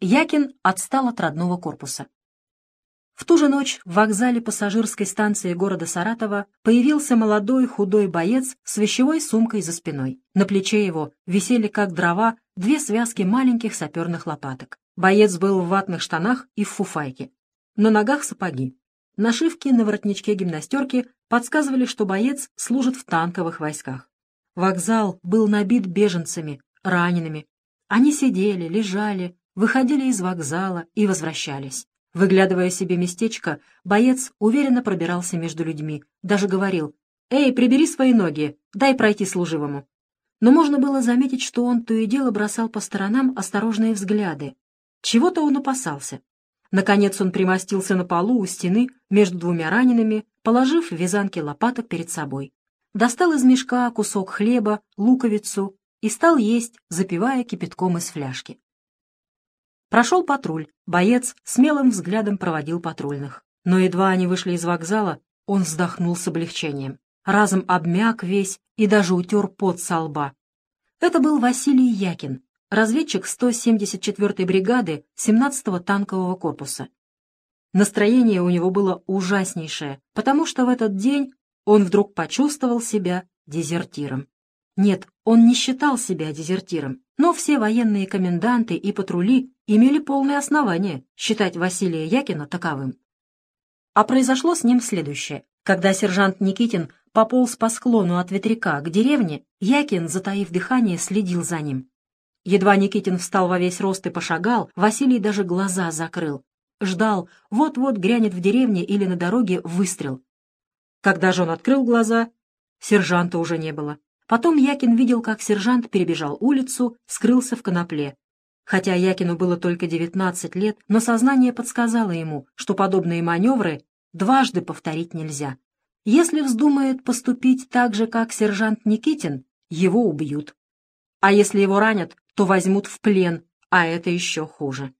Якин отстал от родного корпуса. В ту же ночь в вокзале пассажирской станции города Саратова появился молодой худой боец с вещевой сумкой за спиной. На плече его висели, как дрова, две связки маленьких саперных лопаток. Боец был в ватных штанах и в фуфайке. На ногах сапоги. Нашивки на воротничке гимнастерки подсказывали, что боец служит в танковых войсках. Вокзал был набит беженцами, ранеными. Они сидели, лежали, выходили из вокзала и возвращались. Выглядывая себе местечко, боец уверенно пробирался между людьми, даже говорил «Эй, прибери свои ноги, дай пройти служивому». Но можно было заметить, что он то и дело бросал по сторонам осторожные взгляды. Чего-то он опасался. Наконец он примостился на полу у стены между двумя ранеными, положив вязанки лопаток перед собой. Достал из мешка кусок хлеба, луковицу и стал есть, запивая кипятком из фляжки. Прошел патруль, боец смелым взглядом проводил патрульных. Но едва они вышли из вокзала, он вздохнул с облегчением. Разом обмяк весь и даже утер пот со лба. Это был Василий Якин, разведчик 174-й бригады 17-го танкового корпуса. Настроение у него было ужаснейшее, потому что в этот день он вдруг почувствовал себя дезертиром. Нет, он не считал себя дезертиром, но все военные коменданты и патрули имели полное основание считать Василия Якина таковым. А произошло с ним следующее. Когда сержант Никитин пополз по склону от ветряка к деревне, Якин, затаив дыхание, следил за ним. Едва Никитин встал во весь рост и пошагал, Василий даже глаза закрыл. Ждал, вот-вот грянет в деревне или на дороге выстрел. Когда же он открыл глаза, сержанта уже не было. Потом Якин видел, как сержант перебежал улицу, скрылся в конопле. Хотя Якину было только 19 лет, но сознание подсказало ему, что подобные маневры дважды повторить нельзя. Если вздумает поступить так же, как сержант Никитин, его убьют. А если его ранят, то возьмут в плен, а это еще хуже.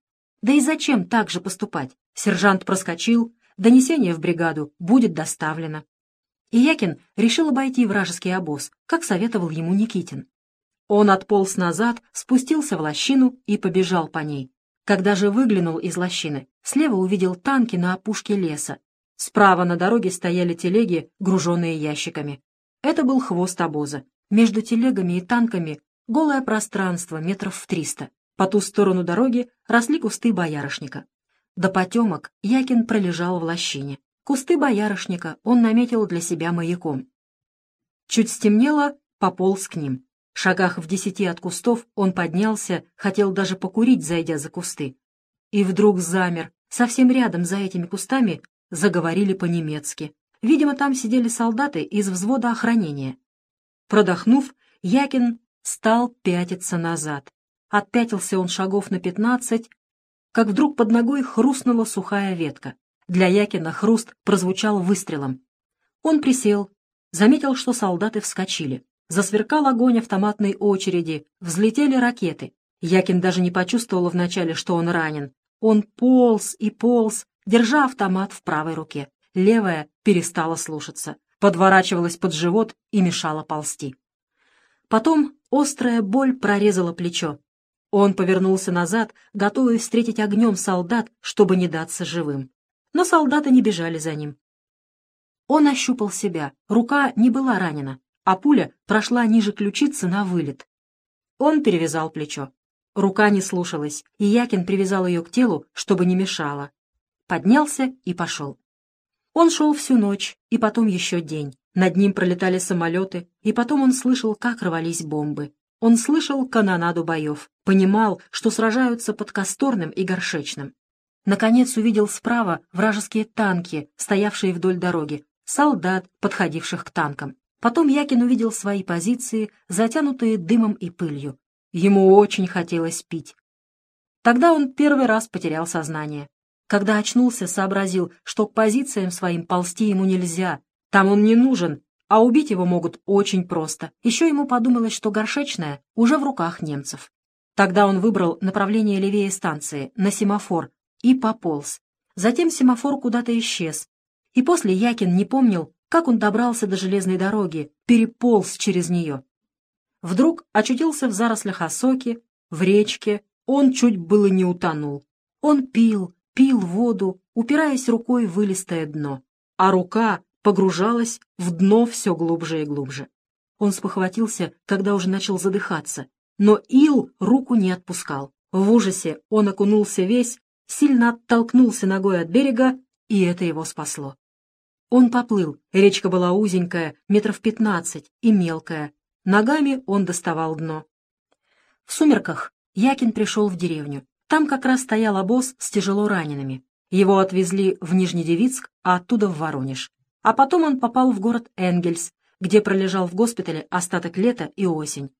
Да и зачем так же поступать? Сержант проскочил, донесение в бригаду будет доставлено. И Якин решил обойти вражеский обоз, как советовал ему Никитин. Он отполз назад, спустился в лощину и побежал по ней. Когда же выглянул из лощины, слева увидел танки на опушке леса. Справа на дороге стояли телеги, груженные ящиками. Это был хвост обоза. Между телегами и танками голое пространство метров в триста. По ту сторону дороги росли кусты боярышника. До потемок Якин пролежал в лощине. Кусты боярышника он наметил для себя маяком. Чуть стемнело, пополз к ним. В шагах в десяти от кустов он поднялся, хотел даже покурить, зайдя за кусты. И вдруг замер. Совсем рядом за этими кустами заговорили по-немецки. Видимо, там сидели солдаты из взвода охранения. Продохнув, Якин стал пятиться назад. Отпятился он шагов на пятнадцать, как вдруг под ногой хрустнула сухая ветка. Для Якина хруст прозвучал выстрелом. Он присел, заметил, что солдаты вскочили. Засверкал огонь автоматной очереди, взлетели ракеты. Якин даже не почувствовал вначале, что он ранен. Он полз и полз, держа автомат в правой руке. Левая перестала слушаться, подворачивалась под живот и мешала ползти. Потом острая боль прорезала плечо. Он повернулся назад, готовый встретить огнем солдат, чтобы не даться живым но солдаты не бежали за ним. Он ощупал себя, рука не была ранена, а пуля прошла ниже ключицы на вылет. Он перевязал плечо. Рука не слушалась, и Якин привязал ее к телу, чтобы не мешала. Поднялся и пошел. Он шел всю ночь, и потом еще день. Над ним пролетали самолеты, и потом он слышал, как рвались бомбы. Он слышал канонаду боев, понимал, что сражаются под Касторным и Горшечным. Наконец увидел справа вражеские танки, стоявшие вдоль дороги, солдат, подходивших к танкам. Потом Якин увидел свои позиции, затянутые дымом и пылью. Ему очень хотелось пить. Тогда он первый раз потерял сознание. Когда очнулся, сообразил, что к позициям своим ползти ему нельзя. Там он не нужен, а убить его могут очень просто. Еще ему подумалось, что горшечная уже в руках немцев. Тогда он выбрал направление левее станции, на семафор, и пополз. Затем семафор куда-то исчез. И после Якин не помнил, как он добрался до железной дороги, переполз через нее. Вдруг очутился в зарослях осоки, в речке, он чуть было не утонул. Он пил, пил воду, упираясь рукой в вылистое дно, а рука погружалась в дно все глубже и глубже. Он спохватился, когда уже начал задыхаться, но ил руку не отпускал. В ужасе он окунулся весь, сильно оттолкнулся ногой от берега, и это его спасло. Он поплыл, речка была узенькая, метров пятнадцать, и мелкая. Ногами он доставал дно. В сумерках Якин пришел в деревню. Там как раз стоял обоз с тяжело ранеными. Его отвезли в Нижнедевицк, а оттуда в Воронеж. А потом он попал в город Энгельс, где пролежал в госпитале остаток лета и осень.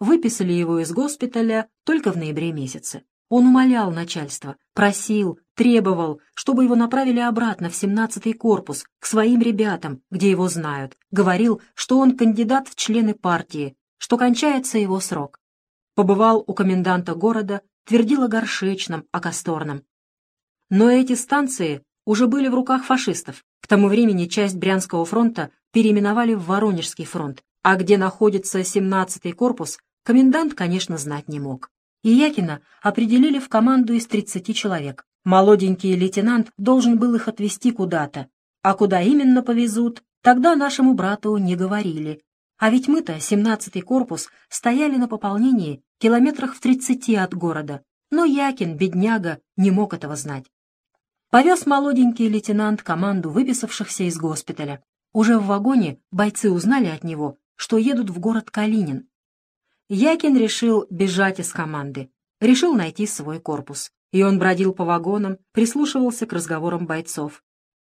Выписали его из госпиталя только в ноябре месяце. Он умолял начальство, просил, требовал, чтобы его направили обратно в 17-й корпус, к своим ребятам, где его знают. Говорил, что он кандидат в члены партии, что кончается его срок. Побывал у коменданта города, твердил о горшечном, о касторном. Но эти станции уже были в руках фашистов. К тому времени часть Брянского фронта переименовали в Воронежский фронт, а где находится 17-й корпус, комендант, конечно, знать не мог. Иякина определили в команду из 30 человек. Молоденький лейтенант должен был их отвезти куда-то. А куда именно повезут, тогда нашему брату не говорили. А ведь мы-то, 17-й корпус, стояли на пополнении километрах в 30 от города. Но Якин, бедняга, не мог этого знать. Повез молоденький лейтенант команду выписавшихся из госпиталя. Уже в вагоне бойцы узнали от него, что едут в город Калинин, Якин решил бежать из команды, решил найти свой корпус. И он бродил по вагонам, прислушивался к разговорам бойцов.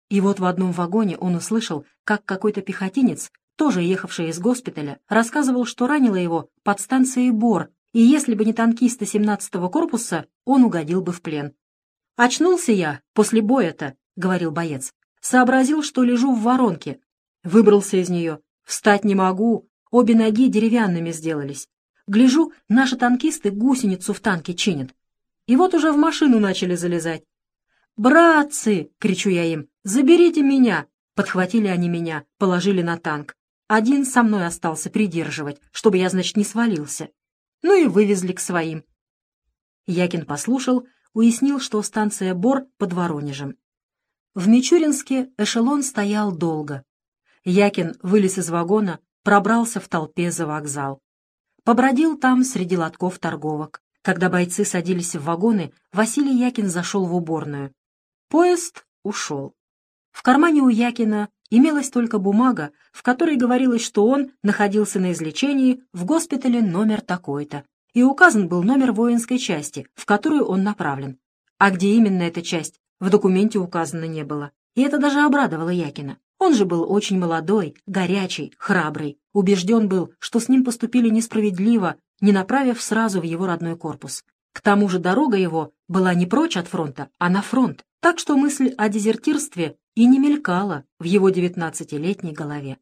И вот в одном вагоне он услышал, как какой-то пехотинец, тоже ехавший из госпиталя, рассказывал, что ранило его под станцией Бор, и если бы не танкисты 17-го корпуса, он угодил бы в плен. «Очнулся я после боя-то», — говорил боец. «Сообразил, что лежу в воронке. Выбрался из нее. Встать не могу, обе ноги деревянными сделались. Гляжу, наши танкисты гусеницу в танке чинят. И вот уже в машину начали залезать. «Братцы!» — кричу я им. «Заберите меня!» Подхватили они меня, положили на танк. Один со мной остался придерживать, чтобы я, значит, не свалился. Ну и вывезли к своим. Якин послушал, уяснил, что станция Бор под Воронежем. В Мичуринске эшелон стоял долго. Якин вылез из вагона, пробрался в толпе за вокзал. Побродил там среди лотков торговок. Когда бойцы садились в вагоны, Василий Якин зашел в уборную. Поезд ушел. В кармане у Якина имелась только бумага, в которой говорилось, что он находился на излечении в госпитале номер такой-то, и указан был номер воинской части, в которую он направлен. А где именно эта часть, в документе указано не было. И это даже обрадовало Якина. Он же был очень молодой, горячий, храбрый. Убежден был, что с ним поступили несправедливо, не направив сразу в его родной корпус. К тому же дорога его была не прочь от фронта, а на фронт, так что мысль о дезертирстве и не мелькала в его девятнадцатилетней голове.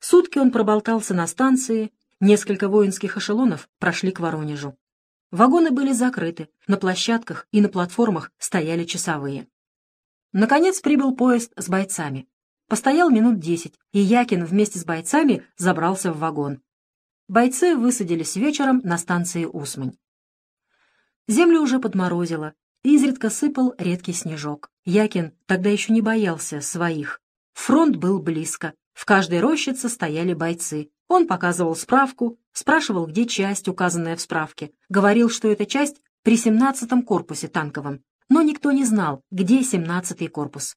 Сутки он проболтался на станции, несколько воинских эшелонов прошли к Воронежу. Вагоны были закрыты, на площадках и на платформах стояли часовые. Наконец прибыл поезд с бойцами. Постоял минут десять, и Якин вместе с бойцами забрался в вагон. Бойцы высадились вечером на станции Усмань. Землю уже подморозило, изредка сыпал редкий снежок. Якин тогда еще не боялся своих. Фронт был близко, в каждой рощице стояли бойцы. Он показывал справку, спрашивал, где часть, указанная в справке. Говорил, что эта часть при 17-м корпусе танковом но никто не знал, где 17-й корпус.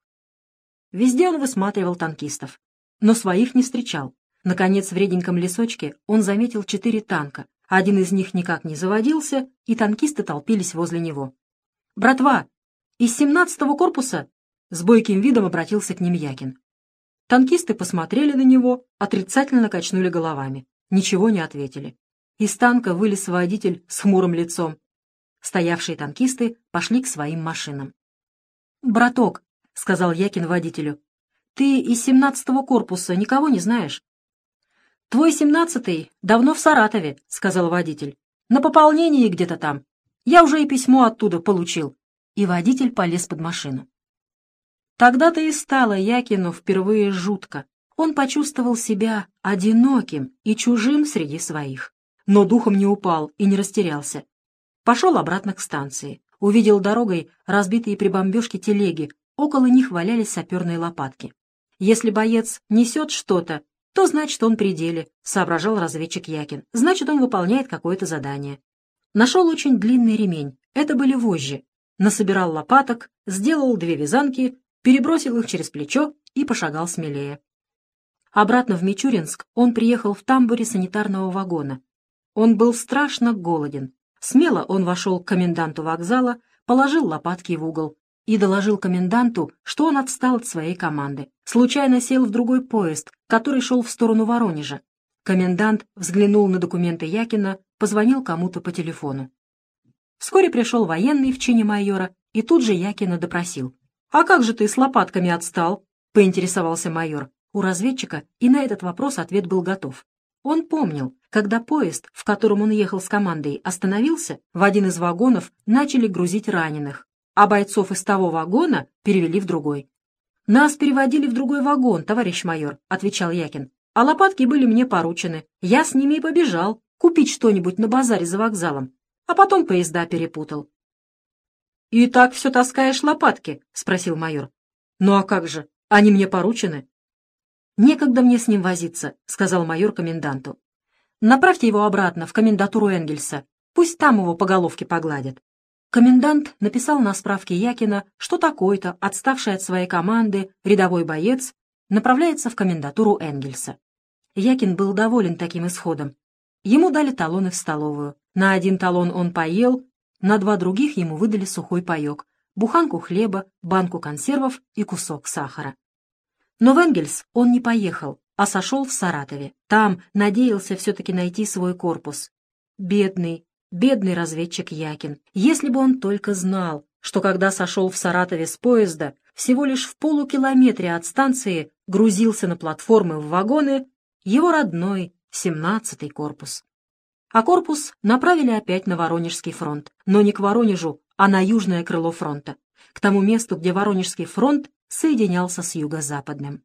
Везде он высматривал танкистов, но своих не встречал. Наконец, в реденьком лесочке он заметил четыре танка. Один из них никак не заводился, и танкисты толпились возле него. «Братва, из 17-го корпуса?» С бойким видом обратился к ним Якин. Танкисты посмотрели на него, отрицательно качнули головами. Ничего не ответили. Из танка вылез водитель с хмурым лицом. Стоявшие танкисты пошли к своим машинам. «Браток», — сказал Якин водителю, — «ты из семнадцатого корпуса никого не знаешь?» «Твой семнадцатый давно в Саратове», — сказал водитель. «На пополнении где-то там. Я уже и письмо оттуда получил». И водитель полез под машину. Тогда-то и стало Якину впервые жутко. Он почувствовал себя одиноким и чужим среди своих. Но духом не упал и не растерялся. Пошел обратно к станции. Увидел дорогой разбитые при бомбежке телеги, около них валялись саперные лопатки. Если боец несет что-то, то значит он при деле, соображал разведчик Якин. Значит, он выполняет какое-то задание. Нашел очень длинный ремень. Это были вожжи. Насобирал лопаток, сделал две вязанки, перебросил их через плечо и пошагал смелее. Обратно в Мичуринск он приехал в тамбуре санитарного вагона. Он был страшно голоден. Смело он вошел к коменданту вокзала, положил лопатки в угол и доложил коменданту, что он отстал от своей команды. Случайно сел в другой поезд, который шел в сторону Воронежа. Комендант взглянул на документы Якина, позвонил кому-то по телефону. Вскоре пришел военный в чине майора и тут же Якина допросил. «А как же ты с лопатками отстал?» — поинтересовался майор. У разведчика и на этот вопрос ответ был готов. Он помнил, когда поезд, в котором он ехал с командой, остановился, в один из вагонов начали грузить раненых, а бойцов из того вагона перевели в другой. «Нас переводили в другой вагон, товарищ майор», — отвечал Якин. «А лопатки были мне поручены. Я с ними и побежал, купить что-нибудь на базаре за вокзалом, а потом поезда перепутал». «И так все таскаешь лопатки?» — спросил майор. «Ну а как же? Они мне поручены. «Некогда мне с ним возиться», — сказал майор коменданту. «Направьте его обратно в комендатуру Энгельса. Пусть там его по головке погладят». Комендант написал на справке Якина, что такой-то, отставший от своей команды, рядовой боец, направляется в комендатуру Энгельса. Якин был доволен таким исходом. Ему дали талоны в столовую. На один талон он поел, на два других ему выдали сухой паек, буханку хлеба, банку консервов и кусок сахара. Но в Энгельс он не поехал, а сошел в Саратове. Там надеялся все-таки найти свой корпус. Бедный, бедный разведчик Якин. Если бы он только знал, что когда сошел в Саратове с поезда, всего лишь в полукилометре от станции грузился на платформы в вагоны его родной 17-й корпус. А корпус направили опять на Воронежский фронт, но не к Воронежу, а на южное крыло фронта, к тому месту, где Воронежский фронт соединялся с юго-западным.